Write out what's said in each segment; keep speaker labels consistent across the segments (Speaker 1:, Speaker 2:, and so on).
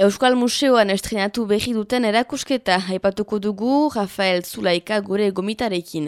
Speaker 1: Euskal Museoan estrenatu behi duten erakusketa aipatuko dugu Rafael Zulaika gure gomitarekin.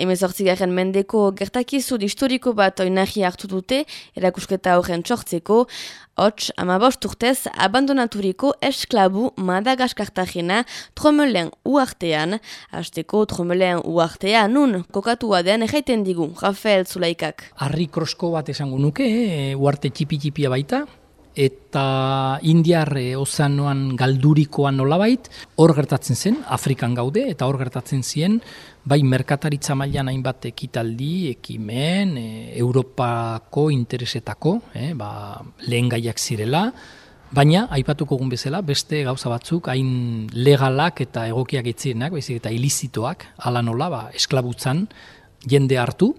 Speaker 1: Hemezortzigaren mendeko gertakizud historiko bat oinari hartu dute erakusketa horren txortzeko, Hots, amabost urtez, abandonaturiko esklabu Madagaskartagena tromelen uartean. Azteko tromelen uartean nun kokatua den egiten digu, Rafael Zulaikak.
Speaker 2: Arri krosko bat esango nuke, eh, uarte txipi-txipia baita, eta Indiar e, ozeanoan galdurikoan nolabait, hor gertatzen zen, Afrikan gaude, eta hor gertatzen ziren, bai merkataritza mailan hainbat ekitaldi, ekimen, e, Europako interesetako, e, ba, lehen gaiak zirela, baina, aipatuko gun bezala, beste gauza batzuk, hain legalak eta egokiak etzirenak, baizik eta ilizitoak, ala nola, ba, esklabutzan, jende hartu,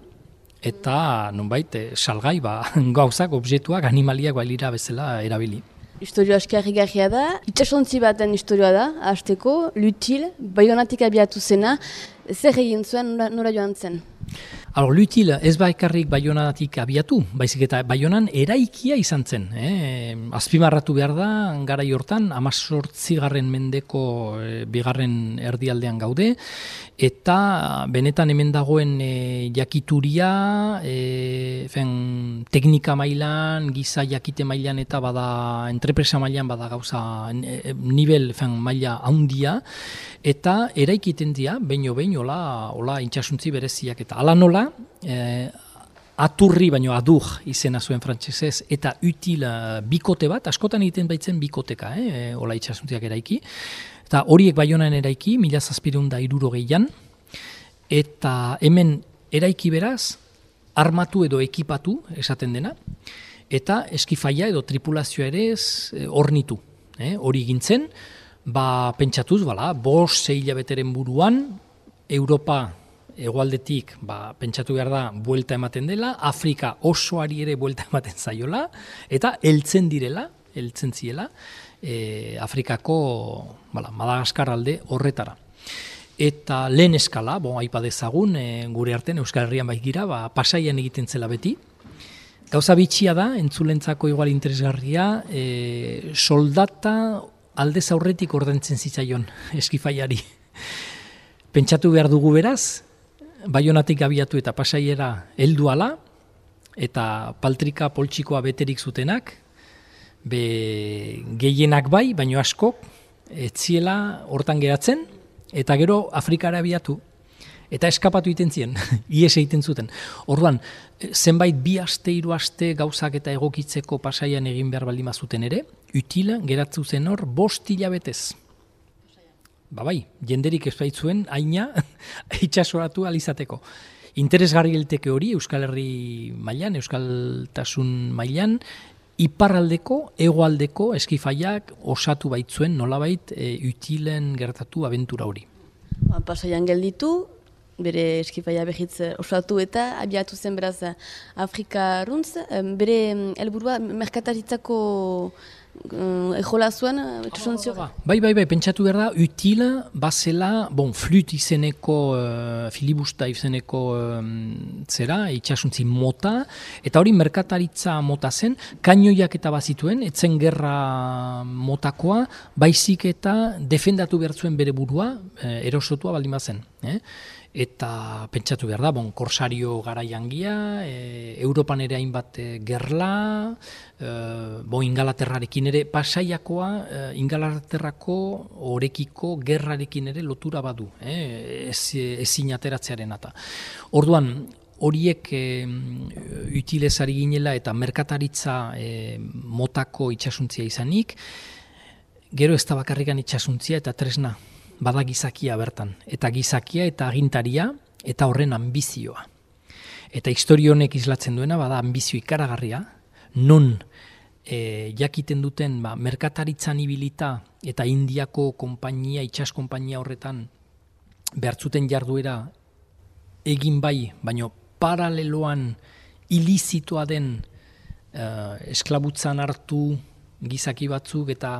Speaker 2: eta nunbait eh, salgai ba gauzak objektuak animaliak bailira bezala erabili.
Speaker 1: Historio askarri da, itxasontzi baten historioa da, hasteko, lutil, baionatik abiatu zena, zer egin zuen nora joan zen?
Speaker 2: Alor, lutil ez baikarrik baionadatik abiatu, baizik eta baionan eraikia izan zen. Eh? Azpimarratu behar da, gara hortan, amazortzigarren mendeko e, bigarren erdialdean gaude, eta benetan hemen dagoen e, jakituria, e, fen, teknika mailan, giza jakite mailan eta bada entrepresa mailan bada gauza nivel fen, maila haundia, eta eraikiten dira, baino baino, hola, hola intxasuntzi bereziak, eta ala nola, eh, aturri baino adur izena zuen frantsesez eta util uh, bikote bat, askotan egiten baitzen bikoteka, eh, ola itxasuntziak eraiki. Eta horiek baionan eraiki, mila zazpirun da iruro gehian, eta hemen eraiki beraz, armatu edo ekipatu, esaten dena, eta eskifaia edo tripulazioa ere eh, ornitu. Eh, hori gintzen, ba, pentsatuz, bala, bos, zei buruan, Europa egualdetik ba, pentsatu behar da buelta ematen dela, Afrika osoari ere buelta ematen zaiola, eta heltzen direla, heltzen ziela, e, Afrikako bala, Madagaskar alde horretara. Eta lehen eskala, bon, aipa dezagun, e, gure artean Euskal Herrian bai gira, ba, pasaian egiten zela beti. Gauza bitxia da, entzulentzako igual interesgarria, e, soldata alde zaurretik ordentzen zitzaion eskifaiari. Pentsatu behar dugu beraz, baionatik abiatu eta pasaiera heldu ala, eta paltrika poltsikoa beterik zutenak, be gehienak bai, baino asko, etziela hortan geratzen, eta gero Afrikara abiatu, eta eskapatu iten zien, ies egiten zuten. Orduan, zenbait bi aste, hiru aste gauzak eta egokitzeko pasaian egin behar baldima zuten ere, utila geratu zen hor bost hilabetez ba bai, jenderik ez baitzuen aina itxasoratu alizateko. Interesgarri elteke hori Euskal Herri mailan, Euskaltasun mailan, iparraldeko, egoaldeko eskifaiak osatu baitzuen nolabait e, utilen gertatu abentura hori.
Speaker 1: Ba, pasaian gelditu, bere eskifaia behitz osatu eta abiatu zen beraz Afrika runtz, bere helburua merkataritzako uh, ejola zuen, etxasontzio?
Speaker 2: Ah, bai, bai, bai, pentsatu behar da, utila, bazela, bon, flut izeneko, uh, filibusta izeneko um, zera, itxasuntzi mota, eta hori merkataritza mota zen, kainoiak eta bazituen, etzen gerra motakoa, baizik eta defendatu behar zuen bere burua, uh, erosotua baldin bazen. Eh? Eta pentsatu behar da, bon, korsario gara jangia, e, Europan ere hainbat e, gerla, e, bon, ingalaterrarekin ere, pasaiakoa, e, ingalaterrako orekiko gerrarekin ere lotura badu, e, ezin ez ateratzearen eta. Orduan, horiek e, utilezari ginela eta merkataritza e, motako itxasuntzia izanik, gero ez da bakarrikan itxasuntzia eta tresna, bada gizakia bertan, eta gizakia eta agintaria eta horren ambizioa. Eta historio honek islatzen duena bada ambizio ikaragarria, non e, jakiten duten ba, merkataritzan ibilita eta indiako konpainia, itxas konpainia horretan behartzuten jarduera egin bai, baino paraleloan ilizitoa den uh, esklabutzan hartu gizaki batzuk eta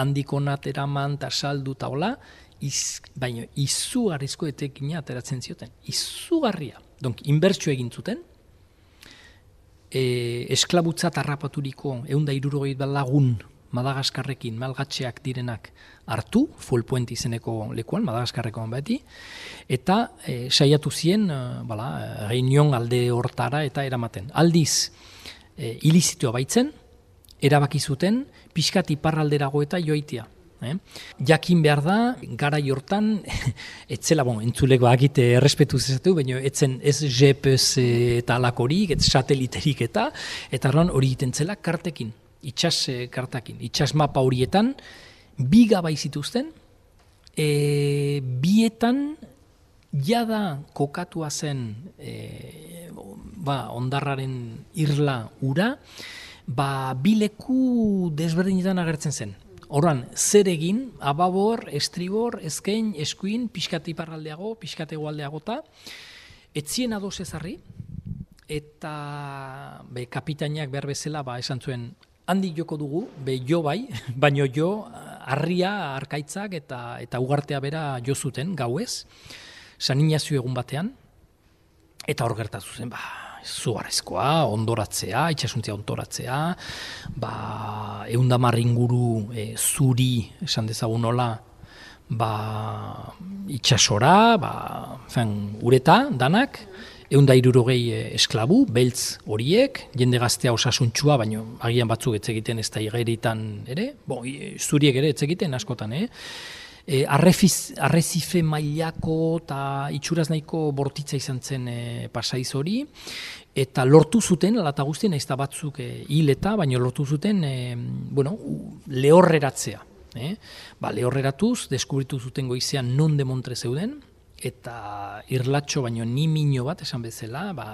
Speaker 2: handikonat eraman eta saldu eta hola, iz, baina izugarrizko etekina ateratzen zioten. Izugarria. Donk, inbertsio egin zuten, e, esklabutza tarrapaturiko eunda irurogei lagun Madagaskarrekin malgatxeak direnak hartu, full point izeneko lekuan, Madagaskarrekoan beti, eta e, saiatu zien, e, bala, reinion alde hortara eta eramaten. Aldiz, e, ilizitoa baitzen, erabaki zuten, pixkat iparralderago eta joitia. Eh? Jakin behar da, gara jortan, etzela, bon, entzuleko agite errespetu zezatu, baina etzen ez GPS eta alakorik, ez sateliterik eta, eta hori egiten zela kartekin, itxas eh, kartakin, itxas mapa horietan, bi gaba izituzten, e, bietan jada kokatua zen e, ba, ondarraren irla ura, ba, bileku desberdinetan agertzen zen. Horan, zer egin, ababor, estribor, ezkein, eskuin, pixkate iparraldeago, pixkate egualdeago eta etzien adoz ezarri, eta be, kapitainak behar bezala ba, esan zuen handi joko dugu, be jo bai, baino jo harria, arkaitzak eta eta ugartea bera jo zuten gauez, San egun batean, eta hor gertatu zen, ba, zugarezkoa, ondoratzea, itxasuntzia ondoratzea, ba, eundamar inguru e, zuri, esan dezagun nola, ba, itxasora, ba, fen, ureta, danak, eunda irurogei e, esklabu, beltz horiek, jende gaztea osasuntxua, baina agian batzuk ez egiten ez da igeritan ere, bo, zuriek ere ez egiten askotan, eh? E, arrefiz, arrezife mailako eta itxuraz nahiko bortitza izan zen e, pasaiz hori, eta lortu zuten, alata guztien, ez da batzuk e, hil eta, baina lortu zuten, e, bueno, lehorreratzea. E? Ba, lehorreratuz, deskubritu zuten goizean non demontre zeuden, eta irlatxo baino ni mino bat esan bezala, ba,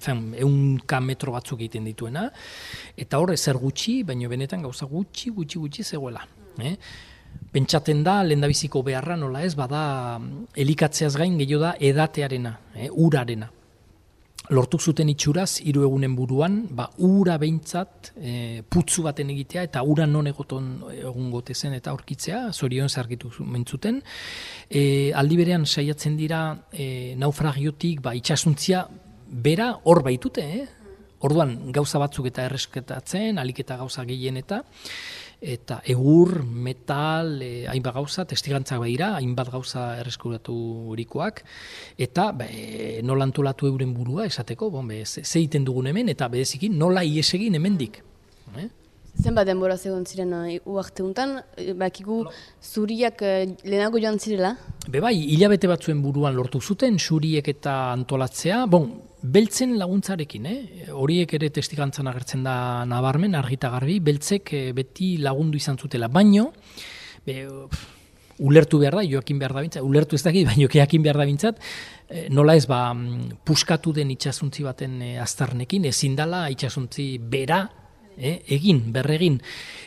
Speaker 2: fen, eun metro batzuk egiten dituena, eta hor ezer gutxi, baino benetan gauza gutxi, gutxi, gutxi zegoela. Eh? Pentsaten da, lendabiziko beharra nola ez, bada elikatzeaz gain gehiago da edatearena, eh, urarena. Lortuk zuten itxuraz, hiru egunen buruan, ba, ura behintzat eh, putzu baten egitea eta ura non egoton egun gotezen eta aurkitzea, zorion zargitu mentzuten. E, aldi berean saiatzen dira e, naufragiotik ba, itxasuntzia bera hor baitute, eh? Orduan gauza batzuk eta erresketatzen, aliketa gauza gehien eta eta egur, metal, e, hainbat gauza, testigantzak behira, hainbat gauza erreskuratu horikoak, eta be, nola antolatu euren burua esateko, bon, be, ze, egiten dugun hemen, eta bedezikin nola iesegin hemendik. Eh?
Speaker 1: Zenbat denbora zegoen ziren uh, uarte untan, eh, bakigu zuriak uh, lehenago joan zirela?
Speaker 2: Be bai, hilabete batzuen buruan lortu zuten, zuriek eta antolatzea, bon, beltzen laguntzarekin, eh? horiek ere testigantzan agertzen da nabarmen, argita garbi, beltzek eh, beti lagundu izan zutela, baino, be, ulertu behar da, joakin behar da bintzat, ulertu ez dakit, baino keakin behar da bintzat, nola ez ba, mm, puskatu den itxasuntzi baten aztarnekin, ezin dala itxasuntzi bera, eh, egin, berregin,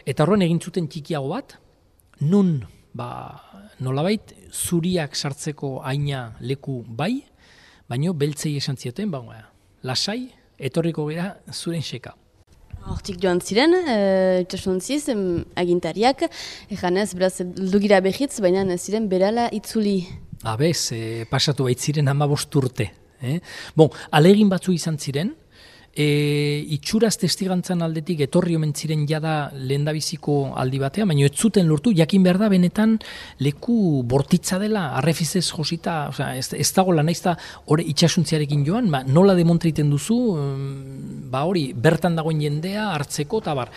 Speaker 2: eta horren egin zuten txikiago bat, nun, ba, nolabait, zuriak sartzeko aina leku bai, baino beltzei esan zioten, ba, lasai, etorriko gara zuren seka.
Speaker 1: Hortik joan ziren, e, itxasuntziz, agintariak, eganez, beraz, dugira behitz, baina ziren berala itzuli.
Speaker 2: Abez, e, pasatu baitziren ama urte. Eh? Bon, alegin batzu izan ziren, e, itxuraz testigantzan aldetik etorri omen ziren jada lehendabiziko aldi batean, baina ez zuten lortu, jakin behar da benetan leku bortitza dela, arrefizez josita, oza, ez, ez dago lan naiz da hori itxasuntziarekin joan, ba, nola demontriten duzu, ba hori, bertan dagoen jendea, hartzeko, eta bar,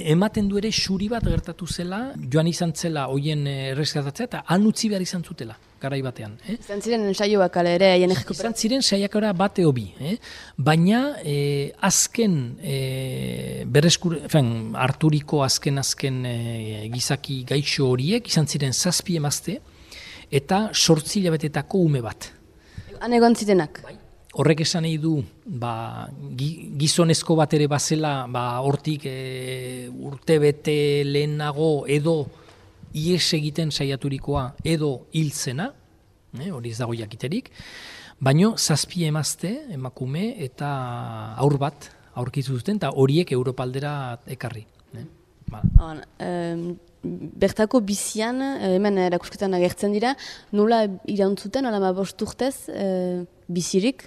Speaker 2: ematen du ere xuri bat gertatu zela, joan izan zela hoien errezkatatzea, eta han utzi behar izan zutela garai batean. Eh?
Speaker 1: Izan ziren saioak ale ere haien
Speaker 2: Izan ziren saiakora bate hobi. Eh? Baina eh, azken eh, berreskur, fen, Arturiko azken azken eh, gizaki gaixo horiek izan ziren zazpi emazte eta sortzi betetako ume bat.
Speaker 1: Han egon zitenak? Bai.
Speaker 2: Horrek esan nahi du, ba, gizonezko bat ere bazela, ba, hortik e, urte bete lehenago edo ies egiten saiaturikoa edo hiltzena, eh, hori ez dago jakiterik, baino zazpi emazte, emakume eta aur bat aurkizu zuten, eta horiek Europaldera ekarri. Eh?
Speaker 1: On, bertako bizian, eh, hemen erakusketan agertzen dira, nola irantzuten, alama bosturtez, e, bizirik?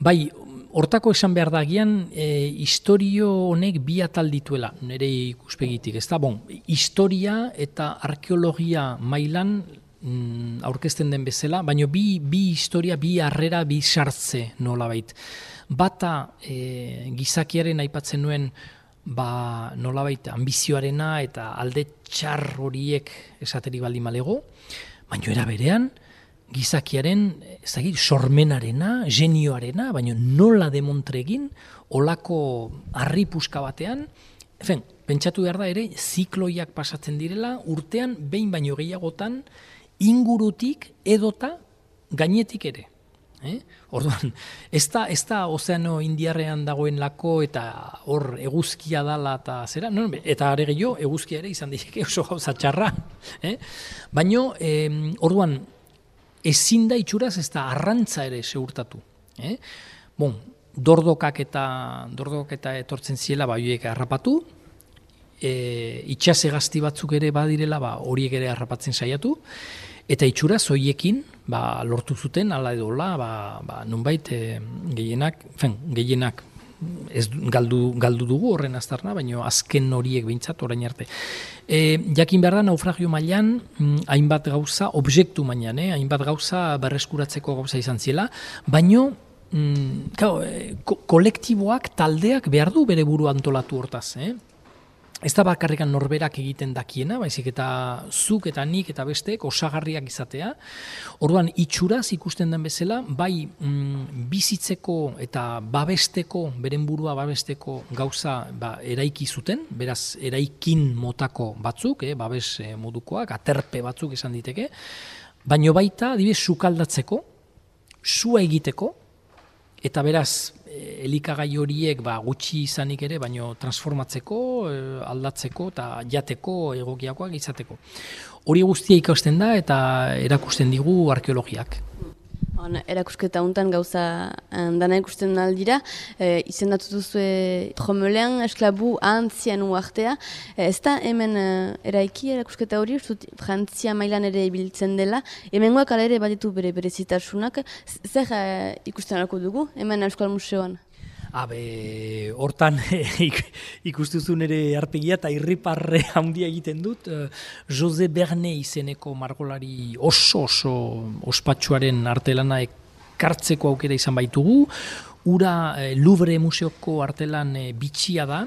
Speaker 2: Bai, hortako esan behar da gian, e, historio honek bi atal dituela, nire ikuspegitik, ez da, bon, historia eta arkeologia mailan mm, aurkezten den bezala, baina bi, bi historia, bi harrera, bi sartze nola bait. Bata e, gizakiaren aipatzen nuen, ba, nolabait ambizioarena eta alde txar horiek esateri baldi malego, baina era berean, gizakiaren, ezagit, sormenarena, genioarena, baina nola demontregin, olako harri puska batean, efen, pentsatu behar da ere, zikloiak pasatzen direla, urtean, behin baino gehiagotan, ingurutik edota gainetik ere. Eh? Orduan, ez da, ez da ozeano indiarrean dagoen lako eta hor eguzkia dala eta zera, no, eta are gehiago eguzkia ere izan direke oso gauza txarra. Eh? Baina, eh, orduan, ezin da itxuraz ez da arrantza ere seurtatu. Eh? Bon, dordokak eta, dordokak eta etortzen ziela ba, harrapatu, e, itxase gazti batzuk ere badirela ba, horiek ere harrapatzen saiatu, eta itxuraz hoiekin, ba, lortu zuten, ala edo la, ba, ba, nunbait e, gehienak, fen, gehienak ez galdu, galdu dugu horren aztarna, baina azken horiek behintzat orain arte. E, jakin behar da, naufragio mailan, mm, hainbat gauza, objektu mailan, eh, hainbat gauza berreskuratzeko gauza izan ziela, baino, mm, e, kolektiboak, taldeak behar du bere buru antolatu hortaz, eh? Ez da bakarrikan norberak egiten dakiena, baizik eta zuk eta nik eta besteek osagarriak izatea. Orduan itxuraz ikusten den bezala, bai mm, bizitzeko eta babesteko, beren burua babesteko gauza ba, eraiki zuten, beraz eraikin motako batzuk, eh, babes eh, modukoak, aterpe batzuk esan diteke, baino baita, adibidez, sukaldatzeko, sua egiteko, eta beraz, elikagai horiek ba, gutxi izanik ere, baino transformatzeko, eh, aldatzeko eta jateko egokiakoak izateko. Hori guztia ikasten da eta erakusten digu arkeologiak.
Speaker 1: On, erakusketa untan gauza eh, dana ikusten aldira, e, izendatu duzu tromelean, esklabu ahantzian uartea. E, ez da hemen e, eraiki erakusketa hori, ustut, frantzia mailan ere ibiltzen dela. Hemen guak ere baditu bere berezitasunak. Zer e, ikusten dugu, hemen Euskal Museoan?
Speaker 2: Habe, hortan ikustuzun ere arpegia eta irriparre handia egiten dut. Uh, Jose Berne izeneko margolari oso oso ospatsuaren artelana ekartzeko aukera izan baitugu. Ura eh, Louvre Museoko artelan eh, bitxia da,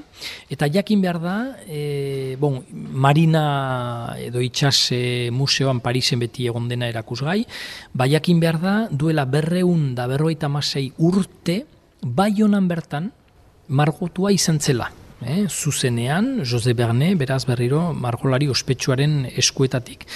Speaker 2: eta jakin behar da, eh, bon, Marina edo itxas museoan Parisen beti egon dena erakusgai, ba jakin behar da, duela berreun da berroita masei urte, bai honan bertan, margotua izan zela. Eh, zuzenean, Jose Berne, beraz berriro, margolari ospetsuaren eskuetatik.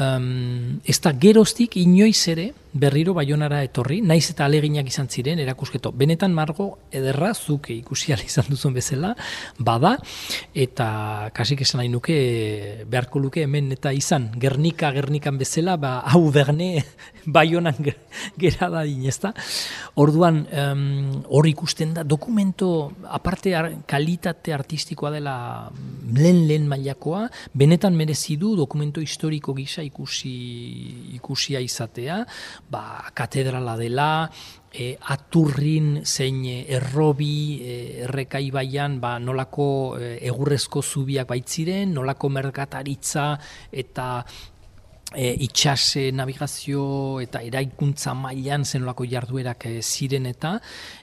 Speaker 2: Um, ez da geroztik inoiz ere berriro baionara etorri, naiz eta aleginak izan ziren erakusketo. Benetan margo ederra zuke ikusial izan duzun bezala, bada, eta kasik esan nahi nuke beharko luke hemen eta izan, gernika gernikan bezala, ba, hau berne baionan gera da dinezta. Orduan, hor ikusten da, dokumento, aparte kalitate artistikoa dela lehen lehen mailakoa, benetan merezi du dokumento historiko gisa ikusi ikusia izatea, ba, katedrala dela, e, aturrin zein errobi e, errekai baian ba, nolako e, egurrezko zubiak baitziren, nolako merkataritza eta e, itxas navigazio eta eraikuntza mailan zenolako jarduerak e, ziren eta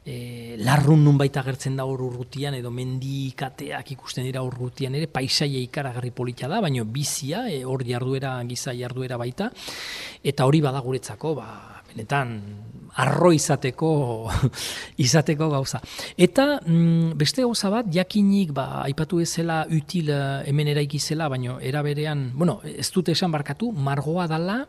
Speaker 2: e, larrun nun baita gertzen da hor urrutian edo mendikateak ikusten dira urrutian ere paisaia ikaragarri polita da, baina bizia e, hor jarduera giza jarduera baita. Eta hori bada guretzako ba, benetan arro izateko izateko gauza. Eta mm, beste gauza bat, jakinik, ba, aipatu ezela util uh, hemen eraiki zela, baina eraberean, bueno, ez dute esan barkatu, margoa dala,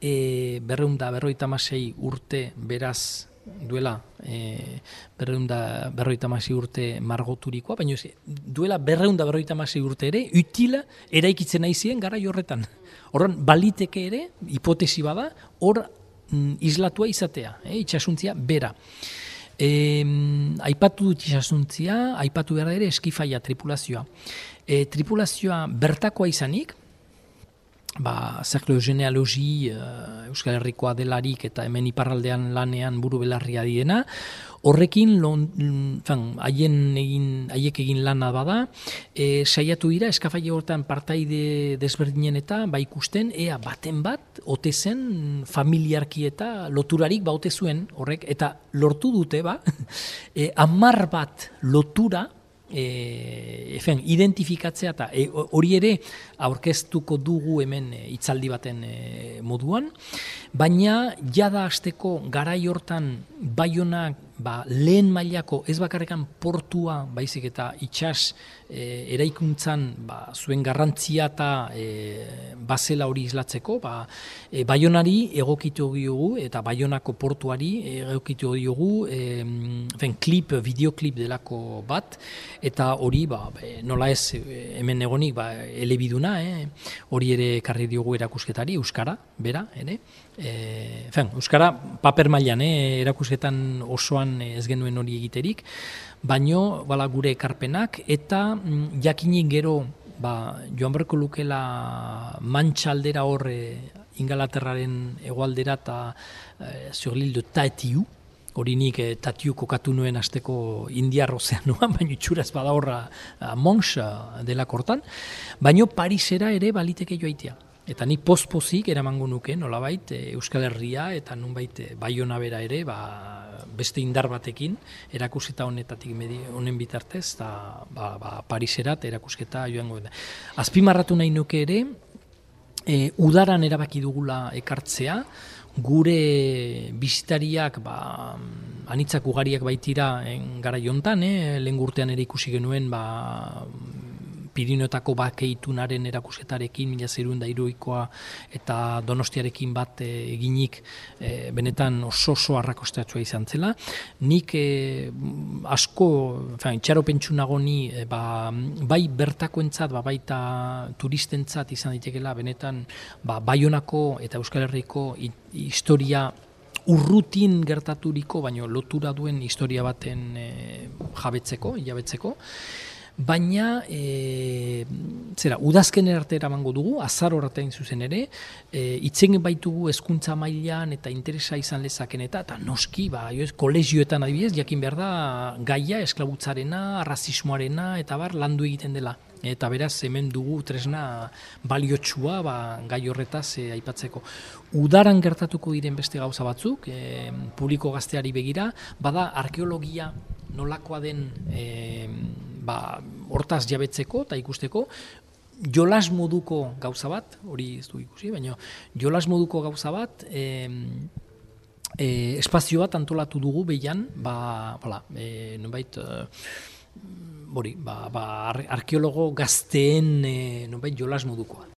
Speaker 2: e, berreunda berroita masei urte beraz duela e, berreunda berroita masei urte margoturikoa, baina duela berreunda berroita masei urte ere, utila eraikitzen nahi ziren gara horretan. Horren, baliteke ere, hipotesi bada, hor mm, islatua izatea, eh, itxasuntzia bera. E, aipatu dut itxasuntzia, aipatu behar ere eskifaia tripulazioa. E, tripulazioa bertakoa izanik, ba, zerklo genealogi uh, Euskal Herrikoa delarik eta hemen iparraldean lanean buru belarria diena, horrekin haien egin haiek egin lana bada e, saiatu dira eskafaile hortan partaide desberdinen eta ba ikusten ea baten bat ote zen familiarki eta loturarik ba ote zuen horrek eta lortu dute ba e, amar bat lotura e, efen, identifikatzea eta e, hori ere aurkeztuko dugu hemen e, hitzaldi baten e, moduan, baina jada hasteko garai hortan baionak ba, lehen mailako ez bakarrekan portua baizik eta itxas e, eraikuntzan ba, zuen garrantzia eta e, bazela hori izlatzeko, ba, e, baionari egokitu diogu eta baionako portuari egokitu diogu e, fen, klip, videoklip delako bat, eta hori ba, nola ez hemen egonik ba, elebiduna, eh? hori ere karri diogu erakusketari, Euskara, bera, ere, e, fen, Euskara paper mailan eh, erakusketan osoan ez genuen hori egiterik, baino bala gure ekarpenak eta mm, gero ba, joan berko lukela mantxaldera horre ingalaterraren egualdera eta e, zurlildo taetiu, hori nik e, tatiu kokatu nuen azteko indiar ozeanuan, baina itxuraz bada horra mons dela kortan, baino Parisera ere baliteke joaitea. Eta ni pospozik eramango nuke, nolabait, e, Euskal Herria eta nunbait e, Baiona bera ere, ba, beste indar batekin, erakusketa honetatik honen bitartez, eta ba, ba, Pariserat erakusketa joango da. Azpimarratu nahi nuke ere, e, udaran erabaki dugula ekartzea, gure bizitariak ba, anitzak ugariak baitira en, gara jontan, eh? lehen gurtean ere ikusi genuen ba, Pirinotako bakeitunaren erakusketarekin, mila zeruen da iruikoa eta donostiarekin bat e, eginik e, benetan oso oso arrakostatua izan zela. Nik e, asko, fain, txaro pentsu nago ni, ba, bai bertakoentzat, ba, baita turistentzat izan ditekela benetan ba, baionako eta Euskal Herriko historia urrutin gertaturiko, baino lotura duen historia baten e, jabetzeko, jabetzeko baina e, zera, udazken arte eramango dugu, azar horretain zuzen ere, e, itzen baitugu hezkuntza mailan eta interesa izan lezaken eta, eta noski, ba, joez, kolegioetan adibidez, jakin behar da, gaia, esklabutzarena, rasismoarena, eta bar, landu egiten dela. Eta beraz, hemen dugu tresna baliotsua ba, gai horretaz e, aipatzeko. Udaran gertatuko diren beste gauza batzuk, e, publiko gazteari begira, bada arkeologia nolakoa den e, ba, hortaz jabetzeko eta ikusteko, jolas moduko gauza bat, hori ez du ikusi, baina jolas moduko gauza bat, e, e, espazio bat antolatu dugu behian, ba, bala, e, nubait, e, ba, ba, arkeologo gazteen e, nubait jolas modukoa.